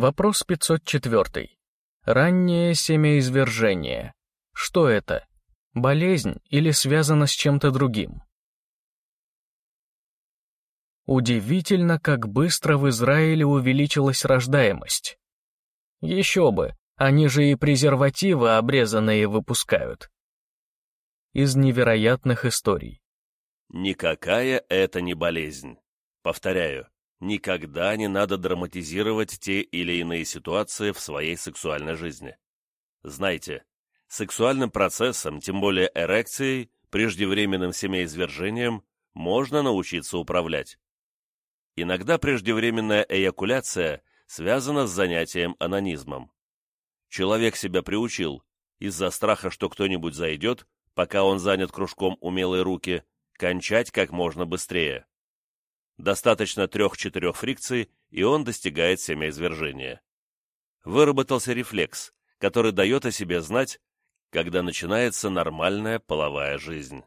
Вопрос 504. Раннее семяизвержение. Что это? Болезнь или связано с чем-то другим? Удивительно, как быстро в Израиле увеличилась рождаемость. Еще бы, они же и презервативы обрезанные выпускают. Из невероятных историй. Никакая это не болезнь. Повторяю, никогда не надо драматизировать те или иные ситуации в своей сексуальной жизни. Знайте, сексуальным процессом, тем более эрекцией, преждевременным семяизвержением, можно научиться управлять. Иногда преждевременная эякуляция связана с занятием анонизмом. Человек себя приучил, из-за страха, что кто-нибудь зайдет, пока он занят кружком умелой руки, кончать как можно быстрее. Достаточно трех-четырех фрикций, и он достигает семяизвержения. Выработался рефлекс, который дает о себе знать, когда начинается нормальная половая жизнь.